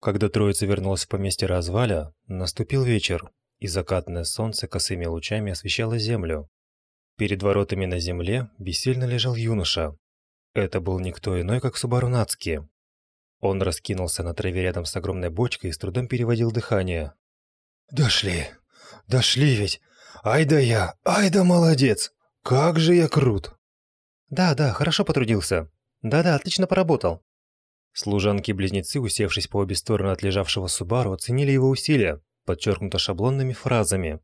Когда троица вернулась в поместье Разваля, наступил вечер, и закатное солнце косыми лучами освещало землю. Перед воротами на земле бессильно лежал юноша. Это был никто иной, как Субару. Он раскинулся на траве рядом с огромной бочкой и с трудом переводил дыхание. «Дошли! Дошли ведь! Ай да я! Ай да молодец! Как же я крут!» «Да, да, хорошо потрудился. Да-да, отлично поработал». Служанки-близнецы, усевшись по обе стороны от лежавшего Субару, оценили его усилия, подчеркнуто шаблонными фразами.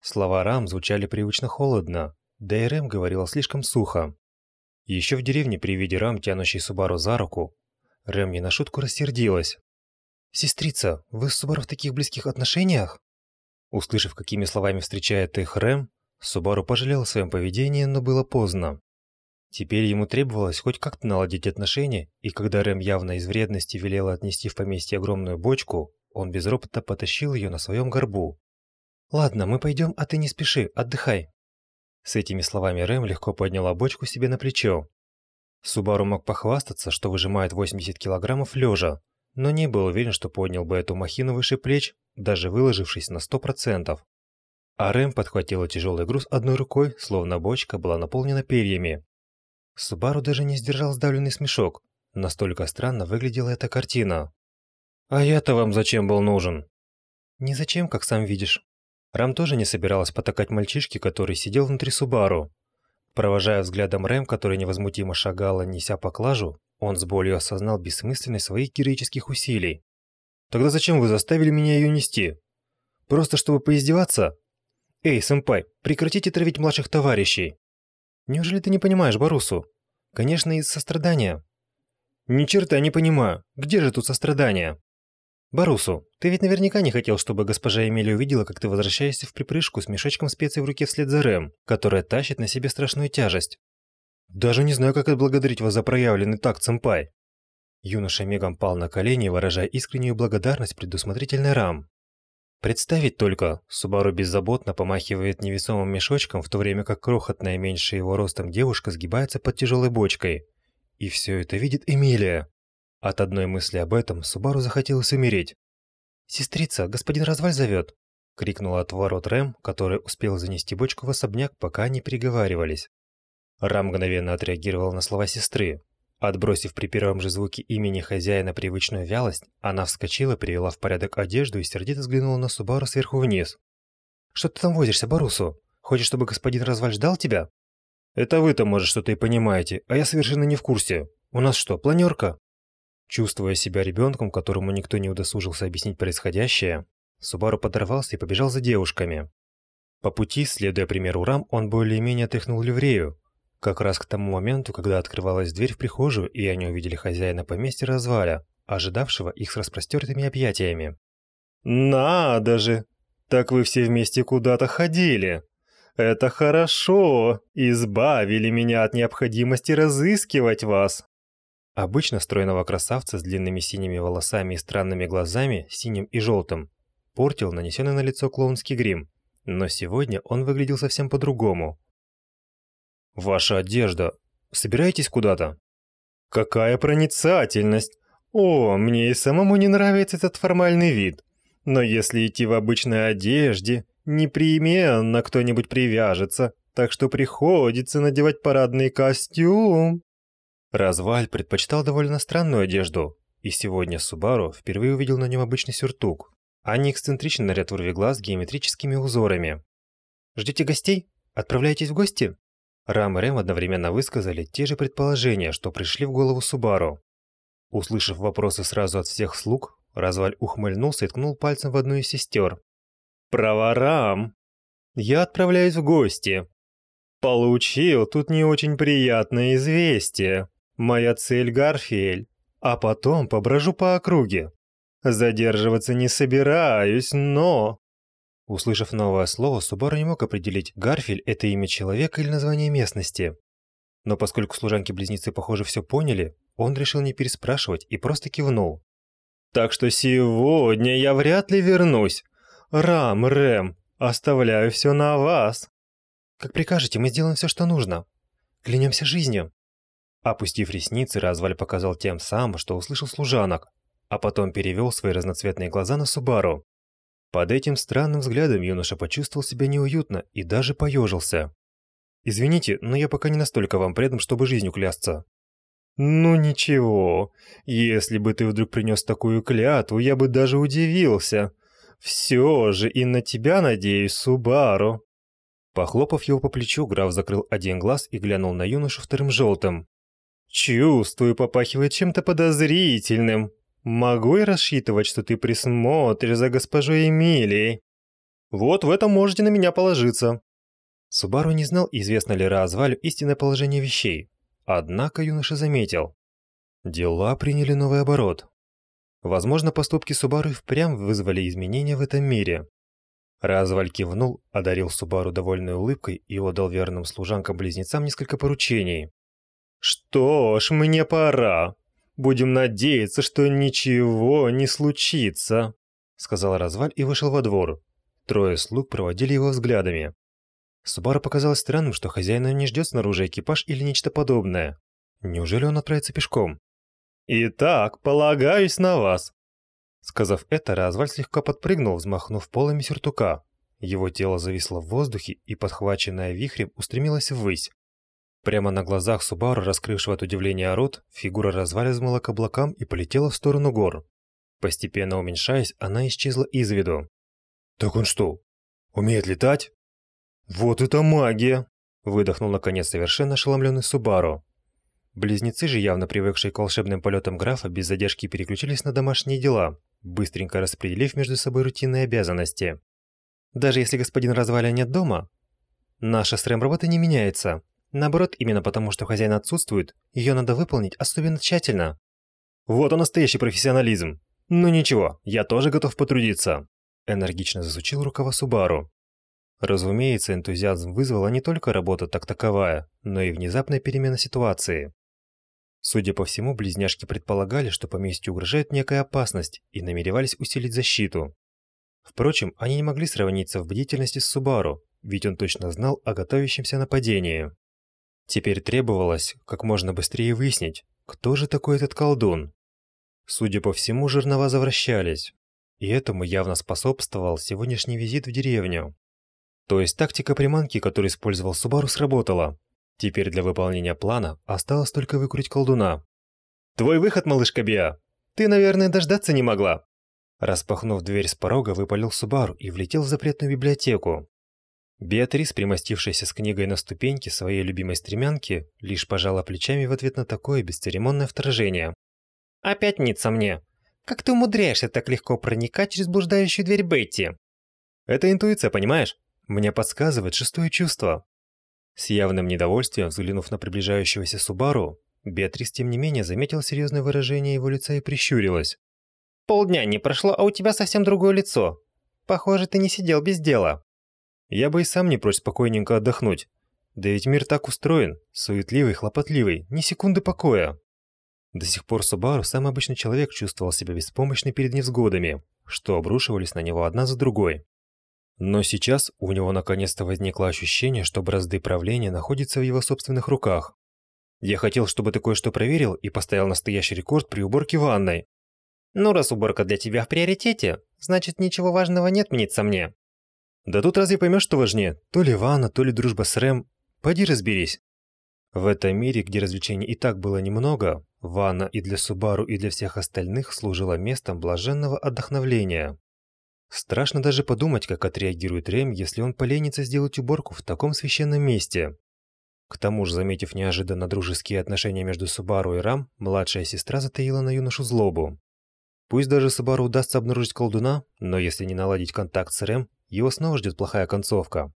Слова Рам звучали привычно холодно, да и Рэм говорила слишком сухо. Еще в деревне при виде Рам, тянущей Субару за руку, Рэм не на шутку рассердилась. «Сестрица, вы с Субару в таких близких отношениях?» Услышав, какими словами встречает их Рэм, Субару пожалел о своем поведении, но было поздно. Теперь ему требовалось хоть как-то наладить отношения, и когда Рэм явно из вредности велела отнести в поместье огромную бочку, он без ропота потащил ее на своем горбу. «Ладно, мы пойдем, а ты не спеши, отдыхай». С этими словами Рэм легко подняла бочку себе на плечо. Субару мог похвастаться, что выжимает 80 килограммов лежа, но не был уверен, что поднял бы эту махину выше плеч, даже выложившись на 100%. А Рэм подхватила тяжелый груз одной рукой, словно бочка была наполнена перьями. Субару даже не сдержал сдавленный смешок. Настолько странно выглядела эта картина. «А я-то вам зачем был нужен?» «Не зачем, как сам видишь». Рам тоже не собиралась потакать мальчишке, который сидел внутри Субару. Провожая взглядом Рэм, который невозмутимо шагала, неся поклажу, он с болью осознал бессмысленность своих героических усилий. «Тогда зачем вы заставили меня ее нести? Просто чтобы поиздеваться? Эй, сэмпай, прекратите травить младших товарищей!» «Неужели ты не понимаешь Барусу? Конечно, из сострадания». «Ни черта не понимаю. Где же тут сострадание?» Барусу, ты ведь наверняка не хотел, чтобы госпожа Эмилия увидела, как ты возвращаешься в припрыжку с мешочком специй в руке вслед за Рэм, которая тащит на себе страшную тяжесть. Даже не знаю, как отблагодарить вас за проявленный такт, сэмпай. Юноша мигом пал на колени, выражая искреннюю благодарность предусмотрительной Рам. Представить только, Субару беззаботно помахивает невесомым мешочком, в то время как крохотная меньше его ростом девушка сгибается под тяжелой бочкой. И все это видит Эмилия. От одной мысли об этом Субару захотелось умереть. «Сестрица, господин Разваль зовет!» — крикнула от ворот Рэм, который успел занести бочку в особняк, пока они переговаривались. Рам мгновенно отреагировал на слова сестры. Отбросив при первом же звуке имени хозяина привычную вялость, она вскочила, привела в порядок одежду и сердито взглянула на Субару сверху вниз. «Что ты там возишься, Барусу? Хочешь, чтобы господин Разваль ждал тебя?» «Это вы-то, может, что-то и понимаете, а я совершенно не в курсе. У нас что, планерка?» Чувствуя себя ребенком, которому никто не удосужился объяснить происходящее, Субару подорвался и побежал за девушками. По пути, следуя примеру Рам, он более-менее отряхнул ливрею. Как раз к тому моменту, когда открывалась дверь в прихожую, и они увидели хозяина поместья разваля, ожидавшего их с распростертыми объятиями. «Надо же! Так вы все вместе куда-то ходили! Это хорошо! Избавили меня от необходимости разыскивать вас!» Обычно стройного красавца с длинными синими волосами и странными глазами, синим и желтым, портил нанесенный на лицо клоунский грим, но сегодня он выглядел совсем по-другому. «Ваша одежда. Собираетесь куда-то?» «Какая проницательность! О, мне и самому не нравится этот формальный вид. Но если идти в обычной одежде, непременно кто-нибудь привяжется, так что приходится надевать парадный костюм». Разваль предпочитал довольно странную одежду, и сегодня Субару впервые увидел на нем обычный сюртук, а не эксцентричный наряд глаз с геометрическими узорами. «Ждете гостей? Отправляетесь в гости?» Рам и Рэм одновременно высказали те же предположения, что пришли в голову Субару. Услышав вопросы сразу от всех слуг, Разваль ухмыльнулся и ткнул пальцем в одну из сестер. «Право, Рам! Я отправляюсь в гости. Получил тут не очень приятное известие. Моя цель Гарфиэль, а потом поброжу по округе. Задерживаться не собираюсь, но...» Услышав новое слово, Субару не мог определить, Гарфиль – это имя человека или название местности. Но поскольку служанки-близнецы, похоже, все поняли, он решил не переспрашивать и просто кивнул. «Так что сегодня я вряд ли вернусь. Рам, Рэм, оставляю все на вас». «Как прикажете, мы сделаем все, что нужно. Клянемся жизнью». Опустив ресницы, Разваль показал тем самым, что услышал служанок. а потом перевел свои разноцветные глаза на Субару. Под этим странным взглядом юноша почувствовал себя неуютно и даже поежился. «Извините, но я пока не настолько вам предан, чтобы жизнью клясться». «Ну ничего, если бы ты вдруг принес такую клятву, я бы даже удивился. Все же и на тебя надеюсь, Субару». Похлопав его по плечу, граф закрыл один глаз и глянул на юношу вторым желтым. «Чувствую, попахивает чем-то подозрительным. Могу я рассчитывать, что ты присмотришь за госпожой Эмилией?» «Вот в этом можете на меня положиться». Субару не знал, известно ли Развалю истинное положение вещей. Однако юноша заметил. Дела приняли новый оборот. Возможно, поступки Субару впрямь вызвали изменения в этом мире. Разваль кивнул, одарил Субару довольной улыбкой и отдал верным служанкам-близнецам несколько поручений. «Что ж, мне пора. Будем надеяться, что ничего не случится», — сказал Разваль и вышел во двор. Трое слуг проводили его взглядами. Субару показалось странным, что хозяина не ждет снаружи экипаж или нечто подобное. Неужели он отправится пешком? «Итак, полагаюсь на вас», Сказав это, Разваль слегка подпрыгнул, взмахнув полами сюртука. Его тело зависло в воздухе и, подхваченное вихрем, устремилось ввысь. Прямо на глазах Субару, раскрывшего от удивления рот, фигура взмыла к облакам и полетела в сторону гор. Постепенно уменьшаясь, она исчезла из виду. «Так он что, умеет летать?» «Вот это магия!» Выдохнул наконец совершенно ошеломленный Субару. Близнецы же, явно привыкшие к волшебным полетам графа, без задержки переключились на домашние дела, быстренько распределив между собой рутинные обязанности. Даже если господин Разваля нет дома, наша с работа не меняется. Наоборот, именно потому, что хозяин отсутствует, ее надо выполнить особенно тщательно. Вот он настоящий профессионализм. Ну ничего, я тоже готов потрудиться. Энергично засучил рукава Субару. Разумеется, энтузиазм вызвала не только работа так таковая, но и внезапная перемена ситуации. Судя по всему, близняшки предполагали, что поместью угрожает некая опасность и намеревались усилить защиту. Впрочем, они не могли сравниться в бдительности с Субару, ведь он точно знал о готовящемся нападении. Теперь требовалось как можно быстрее выяснить, кто же такой этот колдун. Судя по всему, жернова завращались, и этому явно способствовал сегодняшний визит в деревню. То есть тактика приманки, которую использовал Субару, сработала. Теперь для выполнения плана осталось только выкурить колдуна. «Твой выход, малышка Биа! Ты, наверное, дождаться не могла!» Распахнув дверь с порога, выпалил Субару и влетел в запретную библиотеку. Беатрис, примостившаяся с книгой на ступеньке своей любимой стремянки, лишь пожала плечами в ответ на такое бесцеремонное вторжение. «Опять ница мне! Как ты умудряешься так легко проникать через блуждающую дверь Бетти?» «Это интуиция, понимаешь? Мне подсказывает шестое чувство. С явным недовольствием взглянув на приближающегося Субару, Беатрис тем не менее заметила серьезное выражение его лица и прищурилась. «Полдня не прошло, а у тебя совсем другое лицо. Похоже, ты не сидел без дела». «Я бы и сам не прочь спокойненько отдохнуть. Да ведь мир так устроен, суетливый, хлопотливый, ни секунды покоя». До сих пор Субару, самый обычный человек, чувствовал себя беспомощным перед невзгодами, что обрушивались на него одна за другой. Но сейчас у него наконец-то возникло ощущение, что бразды правления находятся в его собственных руках. Я хотел, чтобы ты кое-что проверил и поставил настоящий рекорд при уборке ванной. Ну, раз уборка для тебя в приоритете, значит ничего важного нет, мнится мне. Да тут разве поймешь, что важнее? То ли ванна, то ли дружба с Рэм. Пойди разберись. В этом мире, где развлечений и так было немного, ванна и для Субару, и для всех остальных служила местом блаженного отдохновления. Страшно даже подумать, как отреагирует Рэм, если он поленится сделать уборку в таком священном месте. К тому же, заметив неожиданно дружеские отношения между Субару и Рам, младшая сестра затаила на юношу злобу. Пусть даже Субару удастся обнаружить колдуна, но если не наладить контакт с Рэм, его снова ждет плохая концовка.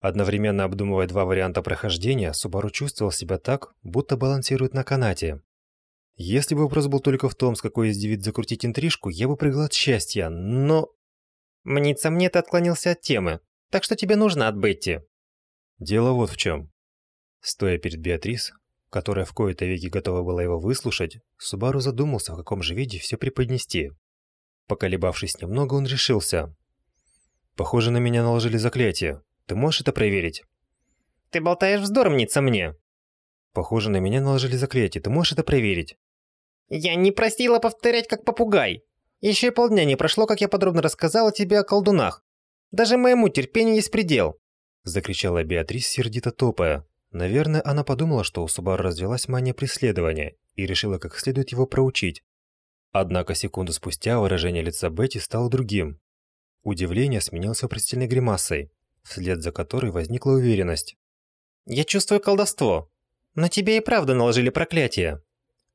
Одновременно обдумывая два варианта прохождения, Субару чувствовал себя так, будто балансирует на канате. Если бы вопрос был только в том, с какой из девиц закрутить интрижку, я бы прыгал от счастья, но... Мнится мне, ты отклонился от темы, так что тебе нужно от Бетти. Дело вот в чем. Стоя перед Беатрис, которая в кои-то веки готова была его выслушать, Субару задумался, в каком же виде все преподнести. Поколебавшись немного, он решился. «Похоже, на меня наложили заклятие. Ты можешь это проверить?» «Ты болтаешь вздор, мнится мне!» «Похоже, на меня наложили заклятие. Ты можешь это проверить?» Я не просила повторять как попугай. Еще и полдня не прошло, как я подробно рассказала тебе о колдунах. Даже моему терпению есть предел. Закричала Беатрис, сердито топая. Наверное, она подумала, что у Субару развелась мания преследования и решила как следует его проучить. Однако секунду спустя выражение лица Бетти стало другим. Удивление сменилось вопросительной гримасой, вслед за которой возникла уверенность. «Я чувствую колдовство, но тебе и правда наложили проклятие».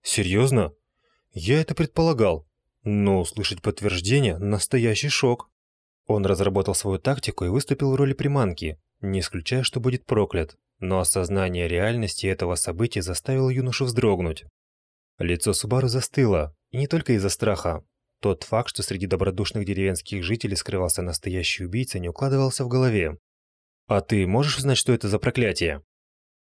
«Серьезно? Я это предполагал, но услышать подтверждение – настоящий шок». Он разработал свою тактику и выступил в роли приманки, не исключая, что будет проклят, но осознание реальности этого события заставило юношу вздрогнуть. Лицо Субару застыло, и не только из-за страха. Тот факт, что среди добродушных деревенских жителей скрывался настоящий убийца, не укладывался в голове. «А ты можешь узнать, что это за проклятие?»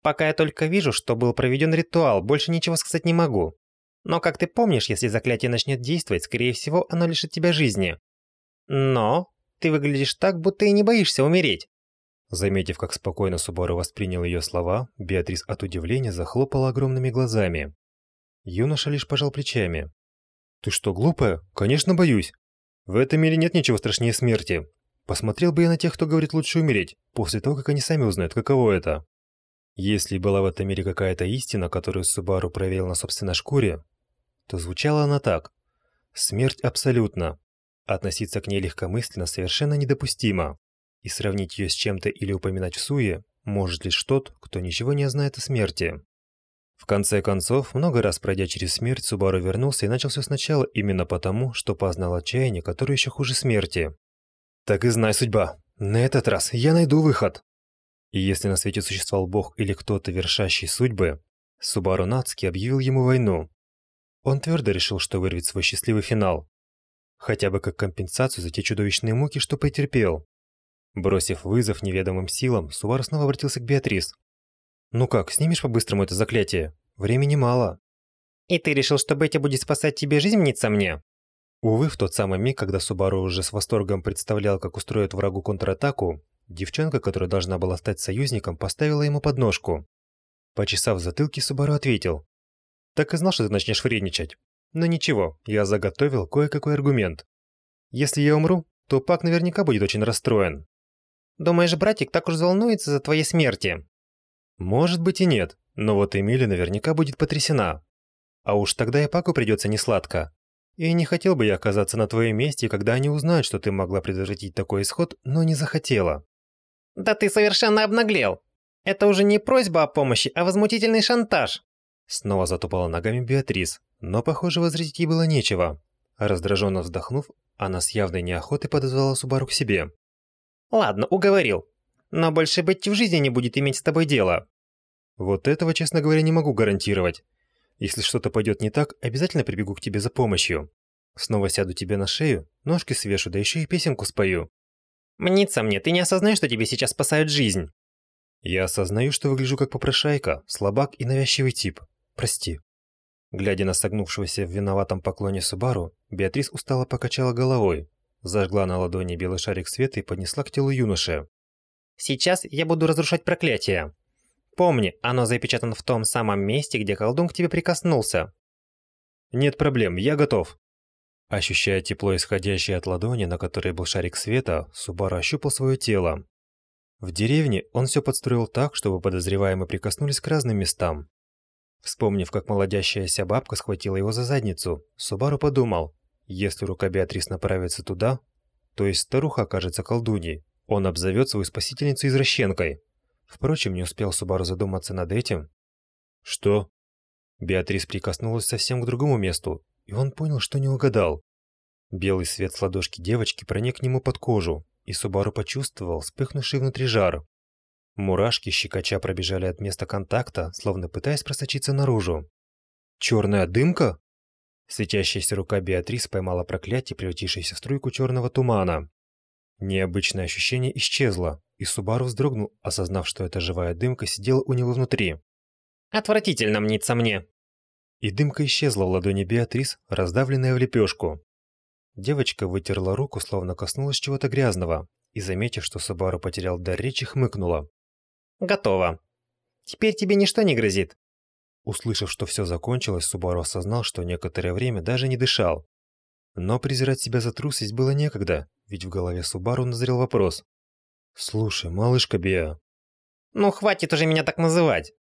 «Пока я только вижу, что был проведен ритуал, больше ничего сказать не могу. Но, как ты помнишь, если заклятие начнет действовать, скорее всего, оно лишит тебя жизни. Но ты выглядишь так, будто и не боишься умереть». Заметив, как спокойно Субару воспринял ее слова, Беатрис от удивления захлопала огромными глазами. Юноша лишь пожал плечами. «Ты что, глупая? Конечно, боюсь. В этом мире нет ничего страшнее смерти. Посмотрел бы я на тех, кто говорит лучше умереть, после того, как они сами узнают, каково это. Если была в этом мире какая-то истина, которую Субару проверил на собственной шкуре, то звучала она так. Смерть абсолютно. Относиться к ней легкомысленно совершенно недопустимо. И сравнить ее с чем-то или упоминать в суе может лишь тот, кто ничего не знает о смерти. В конце концов, много раз пройдя через смерть, Субару вернулся и начал все сначала именно потому, что познал отчаяние, которое еще хуже смерти. Так и знай судьба. На этот раз я найду выход. И если на свете существовал бог или кто-то, вершащий судьбы, Субару Нацки объявил ему войну. Он твердо решил, что вырвет свой счастливый финал. Хотя бы как компенсацию за те чудовищные муки, что потерпел. Бросив вызов неведомым силам, Субару снова обратился к Беатрис. «Ну как, снимешь по-быстрому это заклятие? Времени мало». «И ты решил, что Бетти будет спасать тебе жизнь, мнится мне?» Увы, в тот самый миг, когда Субару уже с восторгом представлял, как устроит врагу контратаку, девчонка, которая должна была стать союзником, поставила ему подножку. Почесав затылки, Субару ответил. «Так и знал, что ты начнешь вредничать. Но ничего, я заготовил кое-какой аргумент. Если я умру, то Пак наверняка будет очень расстроен». «Думаешь, братик так уж волнуется за твоей смерти?» Может быть и нет, но вот Эмили наверняка будет потрясена. А уж тогда и Паку придется несладко. И не хотел бы я оказаться на твоем месте, когда они узнают, что ты могла предотвратить такой исход, но не захотела. Да ты совершенно обнаглел. Это уже не просьба о помощи, а возмутительный шантаж. Снова затупала ногами Беатрис, но, похоже, возразить ей было нечего. Раздраженно вздохнув, она с явной неохотой подозвала Субару к себе. Ладно, уговорил но больше быть в жизни не будет иметь с тобой дела. Вот этого, честно говоря, не могу гарантировать. Если что-то пойдет не так, обязательно прибегу к тебе за помощью. Снова сяду тебе на шею, ножки свешу, да еще и песенку спою. Мнится мне, ты не осознаешь, что тебе сейчас спасают жизнь. Я осознаю, что выгляжу как попрошайка, слабак и навязчивый тип. Прости. Глядя на согнувшегося в виноватом поклоне Субару, Беатрис устало покачала головой, зажгла на ладони белый шарик света и поднесла к телу юноши. Сейчас я буду разрушать проклятие. Помни, оно запечатано в том самом месте, где колдун к тебе прикоснулся. Нет проблем, я готов. Ощущая тепло, исходящее от ладони, на которой был шарик света, Субару ощупал свое тело. В деревне он все подстроил так, чтобы подозреваемые прикоснулись к разным местам. Вспомнив, как молодящаяся бабка схватила его за задницу, Субару подумал, если рука Беатрис направится туда, то есть старуха окажется колдуньей, он обзовет свою спасительницу извращенкой. Впрочем, не успел Субару задуматься над этим. Что? Беатрис прикоснулась совсем к другому месту, и он понял, что не угадал. Белый свет с ладошки девочки проник к нему под кожу, и Субару почувствовал вспыхнувший внутри жар. Мурашки щекоча пробежали от места контакта, словно пытаясь просочиться наружу. «Черная дымка?» Светящаяся рука Беатрис поймала проклятие, превратившееся в струйку черного тумана. Необычное ощущение исчезло, и Субару вздрогнул, осознав, что эта живая дымка сидела у него внутри. «Отвратительно мнится мне!» И дымка исчезла в ладони Беатрис, раздавленная в лепешку. Девочка вытерла руку, словно коснулась чего-то грязного, и, заметив, что Субару потерял дар речи, хмыкнула. «Готово. Теперь тебе ничто не грозит». Услышав, что все закончилось, Субару осознал, что некоторое время даже не дышал. Но презирать себя за трусость было некогда, ведь в голове Субару назрел вопрос. «Слушай, малышка Биа...» «Ну, хватит уже меня так называть!»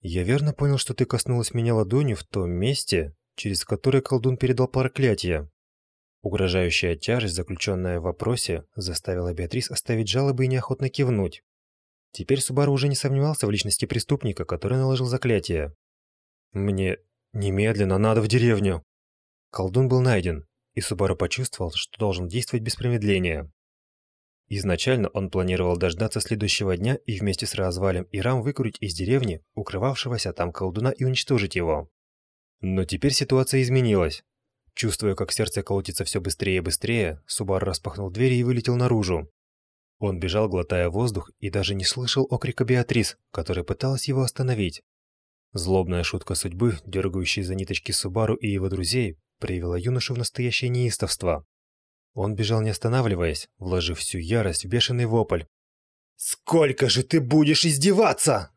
«Я верно понял, что ты коснулась меня ладонью в том месте, через которое колдун передал проклятие?» Угрожающая тяжесть, заключенная в вопросе, заставила Беатрис оставить жалобы и неохотно кивнуть. Теперь Субару уже не сомневался в личности преступника, который наложил заклятие. Мне немедленно надо в деревню. Колдун был найден, и Субару почувствовал, что должен действовать без промедления. Изначально он планировал дождаться следующего дня и вместе с Развалем и Рам выкурить из деревни укрывавшегося там колдуна и уничтожить его. Но теперь ситуация изменилась. Чувствуя, как сердце колотится все быстрее и быстрее, Субару распахнул двери и вылетел наружу. Он бежал, глотая воздух, и даже не слышал окрика Беатрис, которая пыталась его остановить. Злобная шутка судьбы, дергающая за ниточки Субару и его друзей, привела юношу в настоящее неистовство. Он бежал не останавливаясь, вложив всю ярость в бешеный вопль. «Сколько же ты будешь издеваться?»